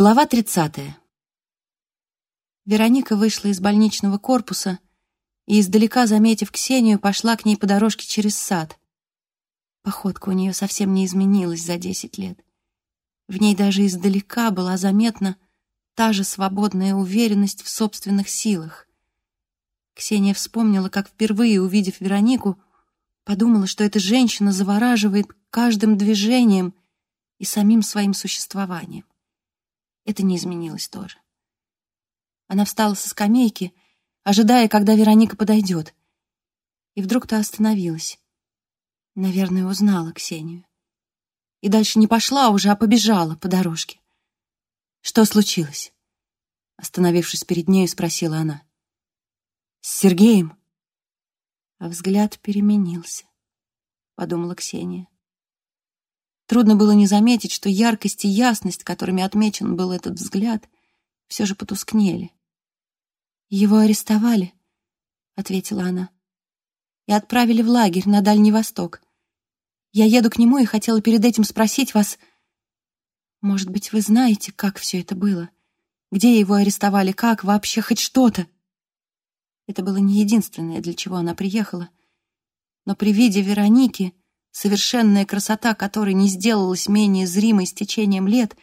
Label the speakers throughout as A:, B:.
A: Глава 30. Вероника вышла из больничного корпуса и, издалека заметив Ксению, пошла к ней по дорожке через сад. Походка у нее совсем не изменилась за десять лет. В ней даже издалека была заметна та же свободная уверенность в собственных силах. Ксения вспомнила, как впервые, увидев Веронику, подумала, что эта женщина завораживает каждым движением и самим своим существованием. Это не изменилось тоже. Она встала со скамейки, ожидая, когда Вероника подойдет. И вдруг-то остановилась. Наверное, узнала Ксению. И дальше не пошла уже, а побежала по дорожке. Что случилось? Остановившись перед нею, спросила она. С Сергеем? А взгляд переменился, подумала Ксения. Трудно было не заметить, что яркость и ясность, которыми отмечен был этот взгляд, все же потускнели. «Его арестовали», — ответила она, — «и отправили в лагерь на Дальний Восток. Я еду к нему и хотела перед этим спросить вас, может быть, вы знаете, как все это было? Где его арестовали, как, вообще хоть что-то?» Это было не единственное, для чего она приехала. Но при виде Вероники совершенная красота которой не сделалась менее зримой с течением лет,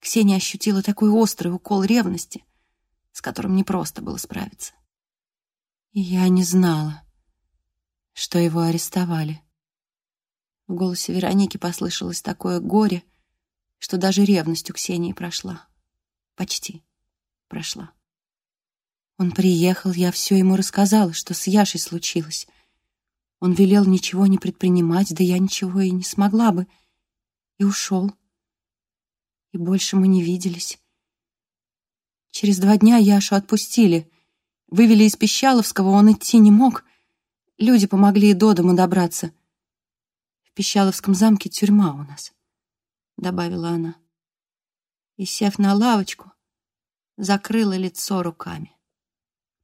A: Ксения ощутила такой острый укол ревности, с которым непросто было справиться. И я не знала, что его арестовали. В голосе Вероники послышалось такое горе, что даже ревность у Ксении прошла. Почти прошла. Он приехал, я все ему рассказала, что с Яшей случилось — он велел ничего не предпринимать, да я ничего и не смогла бы. И ушел. И больше мы не виделись. Через два дня Яшу отпустили. Вывели из Пищаловского, он идти не мог. Люди помогли до дому добраться. В Пищаловском замке тюрьма у нас, — добавила она. И, сев на лавочку, закрыла лицо руками.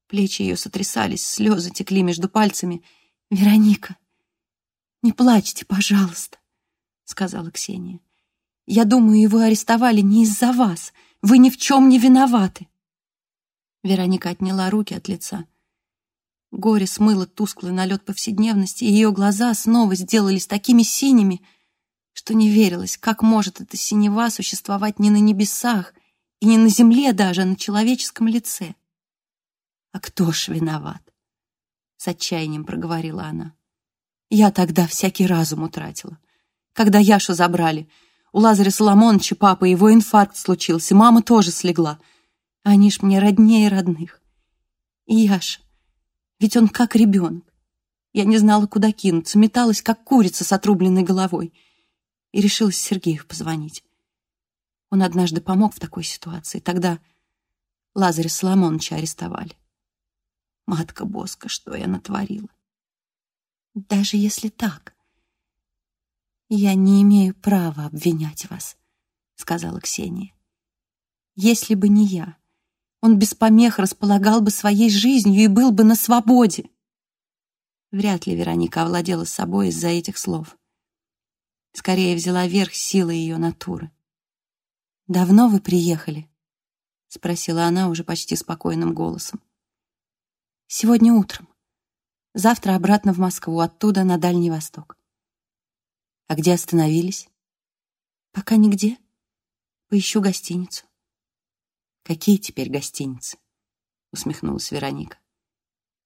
A: Плечи ее сотрясались, слезы текли между пальцами — «Вероника, не плачьте, пожалуйста», — сказала Ксения. «Я думаю, его арестовали не из-за вас. Вы ни в чем не виноваты». Вероника отняла руки от лица. Горе смыло тусклый налет повседневности, и ее глаза снова сделались такими синими, что не верилось, как может эта синева существовать не на небесах и не на земле даже, а на человеческом лице. А кто ж виноват? С отчаянием проговорила она. Я тогда всякий разум утратила. Когда Яшу забрали, у Лазаря Соломоновича папа, его инфаркт случился, мама тоже слегла. Они ж мне роднее родных. И Яша, ведь он как ребенок. Я не знала, куда кинуться, металась, как курица с отрубленной головой. И решилась Сергею позвонить. Он однажды помог в такой ситуации. Тогда Лазаря Соломоновича арестовали. Матка Боска, что я натворила? Даже если так, я не имею права обвинять вас, сказала Ксения. Если бы не я, он без помех располагал бы своей жизнью и был бы на свободе. Вряд ли Вероника овладела собой из-за этих слов. Скорее взяла верх силы ее натуры. «Давно вы приехали?» — спросила она уже почти спокойным голосом. Сегодня утром. Завтра обратно в Москву, оттуда на Дальний Восток. А где остановились? Пока нигде. Поищу гостиницу. Какие теперь гостиницы? Усмехнулась Вероника.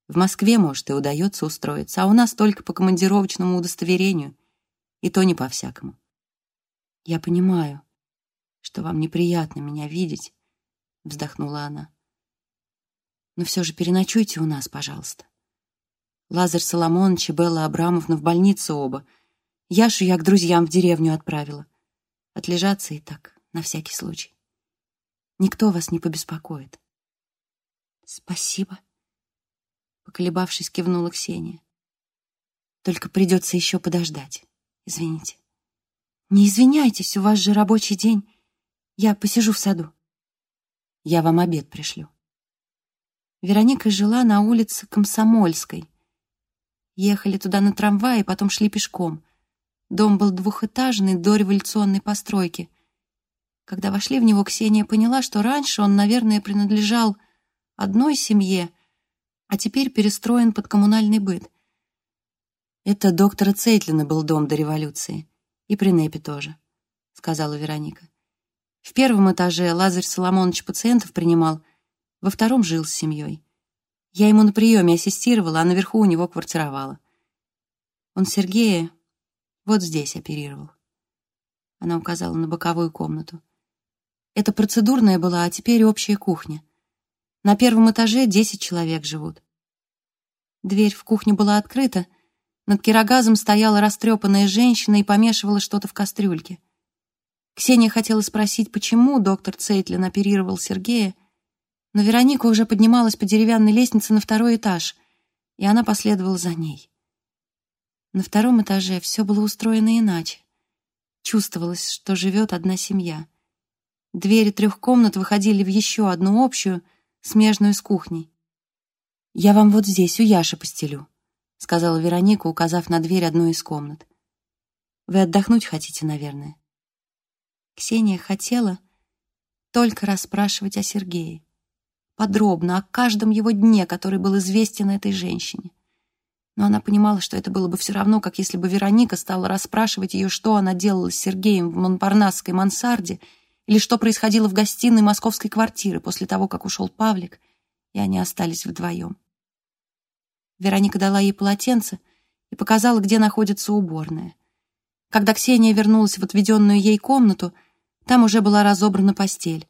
A: В Москве, может, и удается устроиться, а у нас только по командировочному удостоверению, и то не по-всякому. Я понимаю, что вам неприятно меня видеть, вздохнула она. Но все же переночуйте у нас, пожалуйста. Лазарь Соломонович и Белла Абрамовна в больнице оба. Яшу я к друзьям в деревню отправила. Отлежаться и так, на всякий случай. Никто вас не побеспокоит. Спасибо. Поколебавшись, кивнула Ксения. Только придется еще подождать. Извините. Не извиняйтесь, у вас же рабочий день. Я посижу в саду. Я вам обед пришлю. Вероника жила на улице Комсомольской. Ехали туда на трамвае, потом шли пешком. Дом был двухэтажный, до революционной постройки. Когда вошли в него, Ксения поняла, что раньше он, наверное, принадлежал одной семье, а теперь перестроен под коммунальный быт. «Это доктора Цейтлина был дом до революции. И при Непе тоже», — сказала Вероника. В первом этаже Лазарь Соломонович пациентов принимал, во втором жил с семьей. Я ему на приеме ассистировала, а наверху у него квартировала. Он Сергея вот здесь оперировал. Она указала на боковую комнату. Это процедурная была, а теперь общая кухня. На первом этаже десять человек живут. Дверь в кухню была открыта. Над кирогазом стояла растрепанная женщина и помешивала что-то в кастрюльке. Ксения хотела спросить, почему доктор Цейтлин оперировал Сергея, но Вероника уже поднималась по деревянной лестнице на второй этаж, и она последовала за ней. На втором этаже все было устроено иначе. Чувствовалось, что живет одна семья. Двери трех комнат выходили в еще одну общую, смежную с кухней. «Я вам вот здесь, у Яши, постелю», — сказала Вероника, указав на дверь одной из комнат. «Вы отдохнуть хотите, наверное?» Ксения хотела только расспрашивать о Сергее. Подробно, о каждом его дне, который был известен этой женщине. Но она понимала, что это было бы все равно, как если бы Вероника стала расспрашивать ее, что она делала с Сергеем в Монпарнасской мансарде или что происходило в гостиной московской квартиры после того, как ушел Павлик, и они остались вдвоем. Вероника дала ей полотенце и показала, где находится уборная. Когда Ксения вернулась в отведенную ей комнату, там уже была разобрана постель.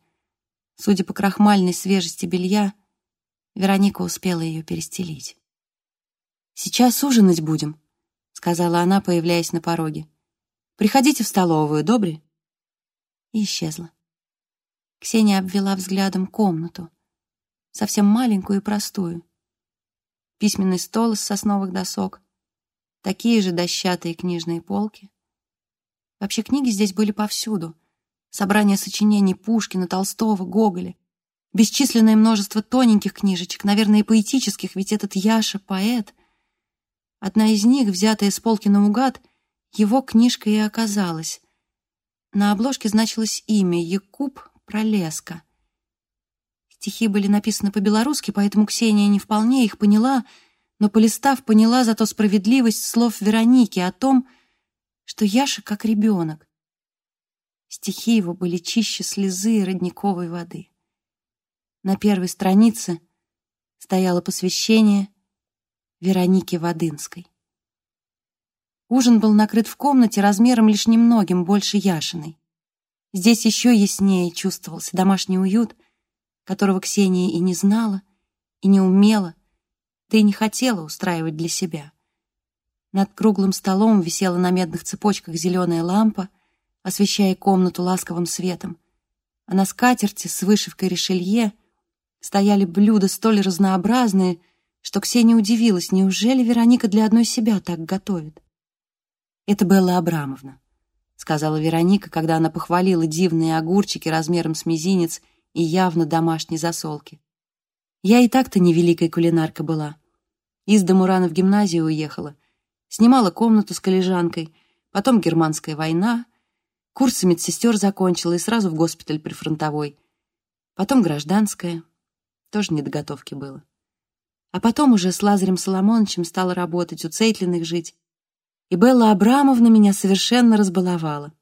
A: Судя по крахмальной свежести белья, Вероника успела ее перестелить. «Сейчас ужинать будем», — сказала она, появляясь на пороге. «Приходите в столовую, добре?» И исчезла. Ксения обвела взглядом комнату, совсем маленькую и простую. Письменный стол из сосновых досок, такие же дощатые книжные полки. Вообще книги здесь были повсюду. Собрание сочинений Пушкина, Толстого, Гоголя. Бесчисленное множество тоненьких книжечек, наверное, поэтических, ведь этот Яша — поэт — Одна из них, взятая с полки наугад, его книжка и оказалась. На обложке значилось имя Якуб Пролеска. Стихи были написаны по-белорусски, поэтому Ксения не вполне их поняла, но, полистав, поняла зато справедливость слов Вероники о том, что Яша как ребенок. Стихи его были чище слезы родниковой воды. На первой странице стояло посвящение Вероники Водынской. Ужин был накрыт в комнате размером лишь немногим больше Яшиной. Здесь еще яснее чувствовался домашний уют, которого Ксения и не знала, и не умела, да и не хотела устраивать для себя. Над круглым столом висела на медных цепочках зеленая лампа, освещая комнату ласковым светом, а на скатерти с вышивкой решелье стояли блюда столь разнообразные, что Ксения удивилась, неужели Вероника для одной себя так готовит? «Это Белла Абрамовна», — сказала Вероника, когда она похвалила дивные огурчики размером с мизинец и явно домашней засолки. «Я и так-то невеликая кулинарка была. Из дому рано в гимназию уехала, снимала комнату с коллежанкой, потом германская война, курсы медсестер закончила и сразу в госпиталь прифронтовой, потом гражданская, тоже недоготовки было. А потом уже с Лазарем Соломоновичем стала работать, у Цейтлиных жить. И Белла Абрамовна меня совершенно разбаловала.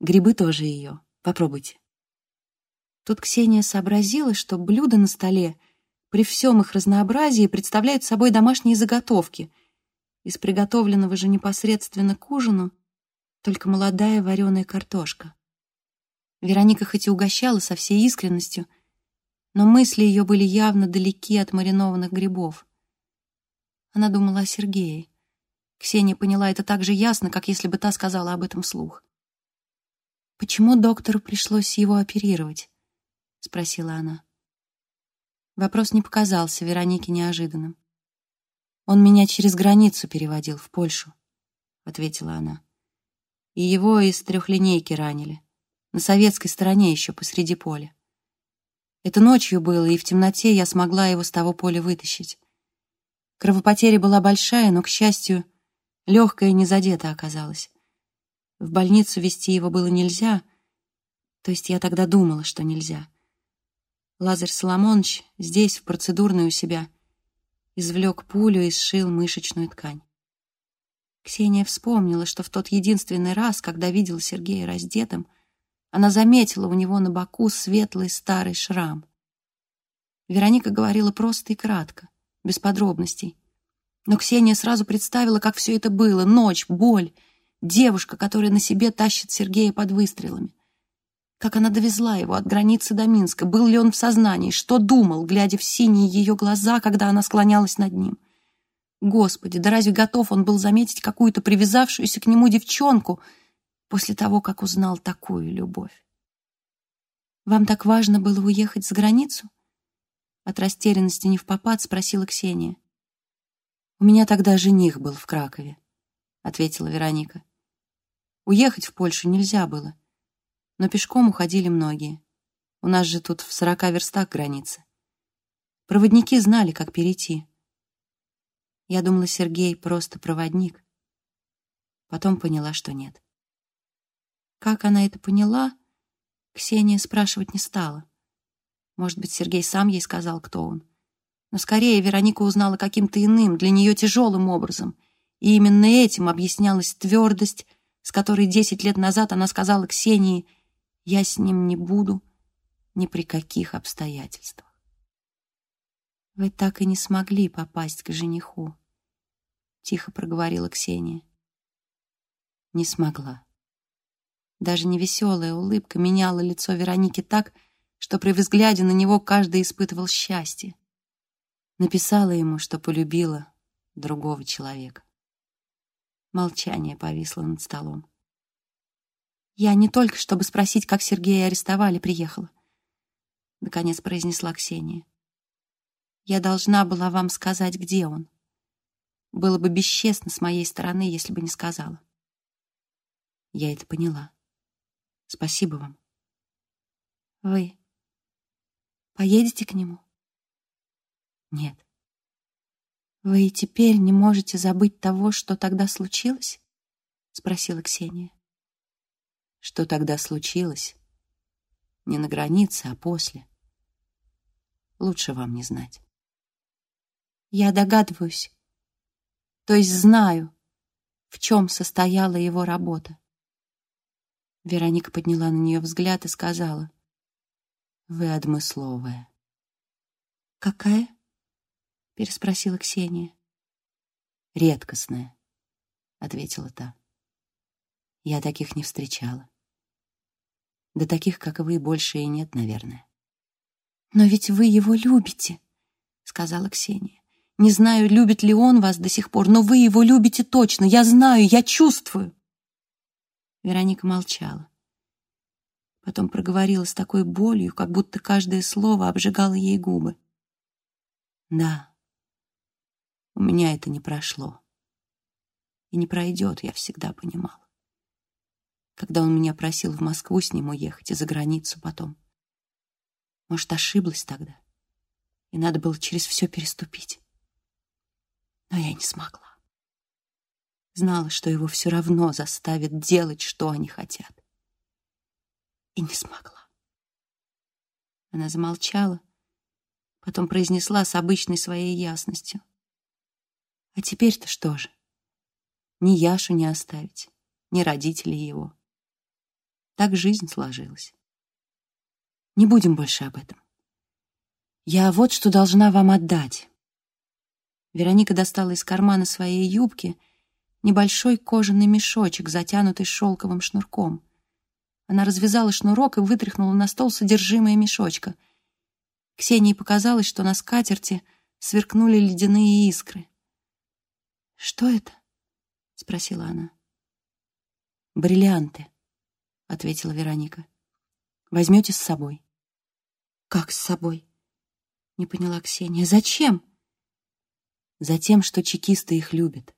A: Грибы тоже ее. Попробуйте. Тут Ксения сообразила, что блюда на столе при всем их разнообразии представляют собой домашние заготовки. Из приготовленного же непосредственно к ужину только молодая вареная картошка. Вероника хоть и угощала со всей искренностью, но мысли ее были явно далеки от маринованных грибов. Она думала о Сергее. Ксения поняла это так же ясно, как если бы та сказала об этом вслух. «Почему доктору пришлось его оперировать?» — спросила она. Вопрос не показался Веронике неожиданным. «Он меня через границу переводил, в Польшу», — ответила она. «И его из трехлинейки ранили, на советской стороне еще посреди поля. Это ночью было, и в темноте я смогла его с того поля вытащить. Кровопотеря была большая, но, к счастью, легкая не задета оказалась. В больницу вести его было нельзя, То есть я тогда думала, что нельзя. Лазарь Соломонович здесь, в процедурной у себя, извлек пулю и сшил мышечную ткань. Ксения вспомнила, что в тот единственный раз, когда видела Сергея раздетым, она заметила у него на боку светлый старый шрам. Вероника говорила просто и кратко, без подробностей. Но Ксения сразу представила, как все это было. Ночь, боль, девушка, которая на себе тащит Сергея под выстрелами. Как она довезла его от границы до Минска? Был ли он в сознании? Что думал, глядя в синие ее глаза, когда она склонялась над ним? Господи, да разве готов он был заметить какую-то привязавшуюся к нему девчонку после того, как узнал такую любовь? «Вам так важно было уехать за границу?» От растерянности не в попад спросила Ксения. «У меня тогда жених был в Кракове», — ответила Вероника. «Уехать в Польшу нельзя было но пешком уходили многие. У нас же тут в сорока верстах граница. Проводники знали, как перейти. Я думала, Сергей просто проводник. Потом поняла, что нет. Как она это поняла, Ксения спрашивать не стала. Может быть, Сергей сам ей сказал, кто он. Но скорее Вероника узнала каким-то иным, для нее тяжелым образом. И именно этим объяснялась твердость, с которой десять лет назад она сказала Ксении — я с ним не буду ни при каких обстоятельствах. Вы так и не смогли попасть к жениху, тихо проговорила Ксения. Не смогла. Даже невеселая улыбка меняла лицо Вероники так, что при взгляде на него каждый испытывал счастье. Написала ему, что полюбила другого человека. Молчание повисло над столом. Я не только, чтобы спросить, как Сергея арестовали, приехала. Наконец произнесла Ксения. Я должна была вам сказать, где он. Было бы бесчестно с моей стороны, если бы не сказала. Я это поняла. Спасибо вам. Вы поедете к нему? Нет. Вы и теперь не можете забыть того, что тогда случилось? Спросила Ксения. Что тогда случилось? Не на границе, а после. Лучше вам не знать. Я догадываюсь, то есть знаю, в чем состояла его работа. Вероника подняла на нее взгляд и сказала, «Вы одмысловая». «Какая?» — переспросила Ксения. «Редкостная», — ответила та. «Я таких не встречала. Да таких, как вы, больше и нет, наверное. «Но ведь вы его любите», — сказала Ксения. «Не знаю, любит ли он вас до сих пор, но вы его любите точно. Я знаю, я чувствую». Вероника молчала. Потом проговорила с такой болью, как будто каждое слово обжигало ей губы. «Да, у меня это не прошло. И не пройдет, я всегда понимала когда он меня просил в Москву с ним уехать и за границу потом. Может, ошиблась тогда, и надо было через все переступить. Но я не смогла. Знала, что его все равно заставят делать, что они хотят. И не смогла. Она замолчала, потом произнесла с обычной своей ясностью. А теперь-то что же? Ни Яшу не оставить, ни родителей его. Так жизнь сложилась. Не будем больше об этом. Я вот что должна вам отдать. Вероника достала из кармана своей юбки небольшой кожаный мешочек, затянутый шелковым шнурком. Она развязала шнурок и вытряхнула на стол содержимое мешочка. Ксении показалось, что на скатерти сверкнули ледяные искры. «Что это?» — спросила она. «Бриллианты», — ответила Вероника. «Возьмете с собой». «Как с собой?» — не поняла Ксения. «Зачем?» «Затем, что чекисты их любят.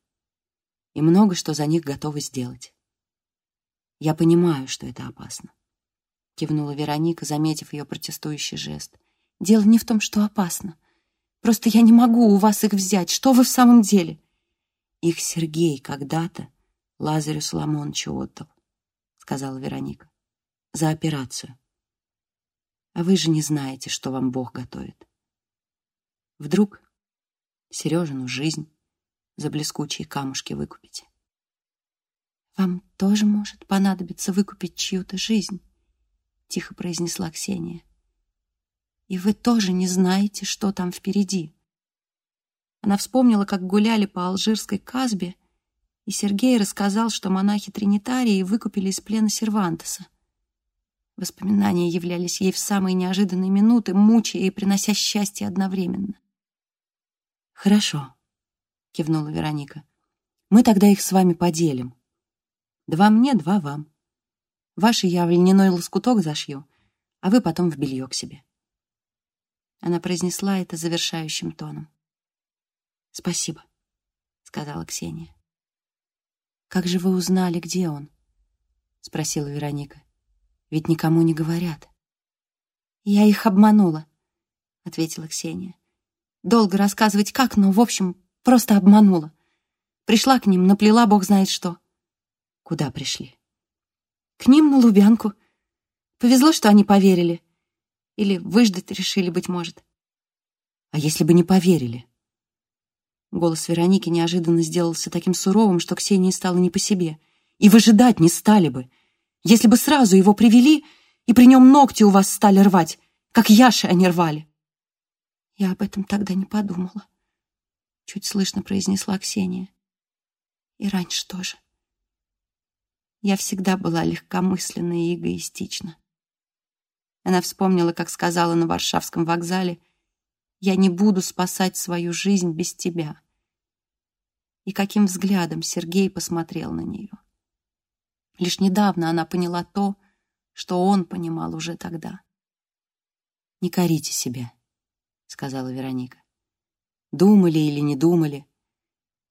A: И много что за них готовы сделать. Я понимаю, что это опасно», — кивнула Вероника, заметив ее протестующий жест. «Дело не в том, что опасно. Просто я не могу у вас их взять. Что вы в самом деле?» Их Сергей когда-то Лазарю Соломоновичу отдал сказала Вероника. за операцию. А вы же не знаете, что вам Бог готовит. Вдруг Сережину жизнь за блескучие камушки выкупите. «Вам тоже может понадобиться выкупить чью-то жизнь», — тихо произнесла Ксения. «И вы тоже не знаете, что там впереди». Она вспомнила, как гуляли по алжирской Казбе, и Сергей рассказал, что монахи-тринитарии выкупили из плена Сервантеса. Воспоминания являлись ей в самые неожиданные минуты, мучая и принося счастье одновременно. «Хорошо», — кивнула Вероника. «Мы тогда их с вами поделим. Два мне, два вам. Ваши я в льняной лоскуток зашью, а вы потом в белье к себе». Она произнесла это завершающим тоном. «Спасибо», — сказала Ксения. «Как же вы узнали, где он?» — спросила Вероника. «Ведь никому не говорят». «Я их обманула», — ответила Ксения. Долго рассказывать как, но, в общем, просто обманула. Пришла к ним, наплела бог знает что. Куда пришли? К ним на Лубянку. Повезло, что они поверили. Или выждать решили, быть может. А если бы не поверили? Голос Вероники неожиданно сделался таким суровым, что Ксении стало не по себе. И выжидать не стали бы. Если бы сразу его привели, и при нем ногти у вас стали рвать, как Яши они рвали. Я об этом тогда не подумала. Чуть слышно произнесла Ксения. И раньше тоже. Я всегда была легкомысленна и эгоистична. Она вспомнила, как сказала на Варшавском вокзале, «Я не буду спасать свою жизнь без тебя». И каким взглядом Сергей посмотрел на нее. Лишь недавно она поняла то, что он понимал уже тогда. «Не корите себя», — сказала Вероника. «Думали или не думали.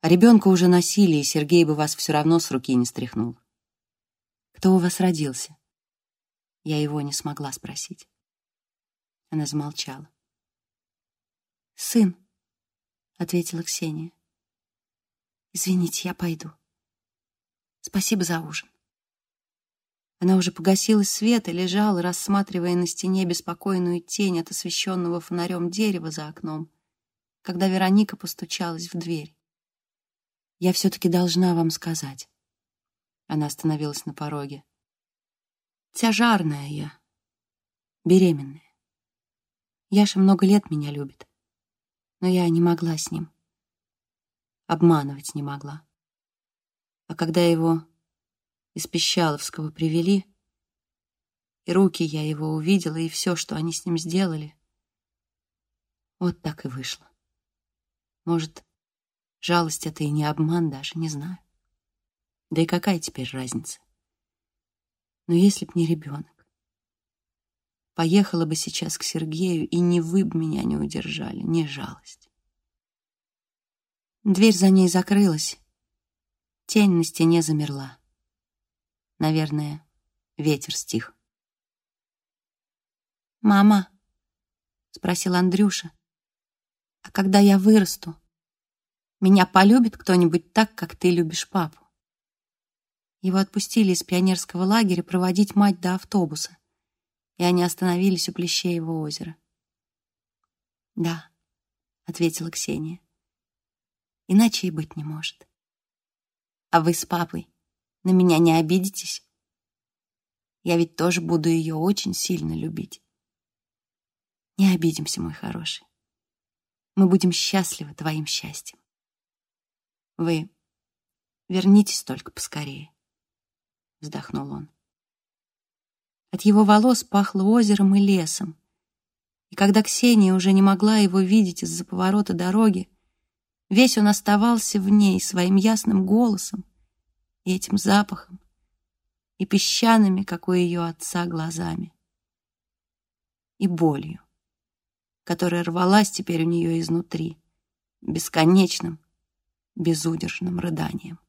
A: А ребенка уже носили, и Сергей бы вас все равно с руки не стряхнул. Кто у вас родился?» Я его не смогла спросить. Она замолчала. «Сын», — ответила Ксения. «Извините, я пойду. Спасибо за ужин». Она уже погасила свет и лежала, рассматривая на стене беспокойную тень от освещенного фонарем дерева за окном, когда Вероника постучалась в дверь. «Я все-таки должна вам сказать». Она остановилась на пороге. «Тяжарная я, беременная. Яша много лет меня любит, но я не могла с ним. Обманывать не могла. А когда его из Пещаловского привели, и руки я его увидела, и все, что они с ним сделали. Вот так и вышло. Может, жалость это и не обман даже, не знаю. Да и какая теперь разница? Но если б не ребенок, поехала бы сейчас к Сергею, и ни вы б меня не удержали, ни жалость. Дверь за ней закрылась, тень на стене замерла. Наверное, ветер стих. «Мама», — спросил Андрюша, «а когда я вырасту, меня полюбит кто-нибудь так, как ты любишь папу?» Его отпустили из пионерского лагеря проводить мать до автобуса, и они остановились у Плещеева озера. «Да», — ответила Ксения, — «иначе и быть не может». «А вы с папой на меня не обидитесь? Я ведь тоже буду ее очень сильно любить. Не обидимся, мой хороший. Мы будем счастливы твоим счастьем. Вы вернитесь только поскорее, вздохнул он. От его волос пахло озером и лесом. И когда Ксения уже не могла его видеть из-за поворота дороги, весь он оставался в ней своим ясным голосом, и этим запахом, и песчаными, как у ее отца, глазами, и болью, которая рвалась теперь у нее изнутри, бесконечным, безудержным рыданием.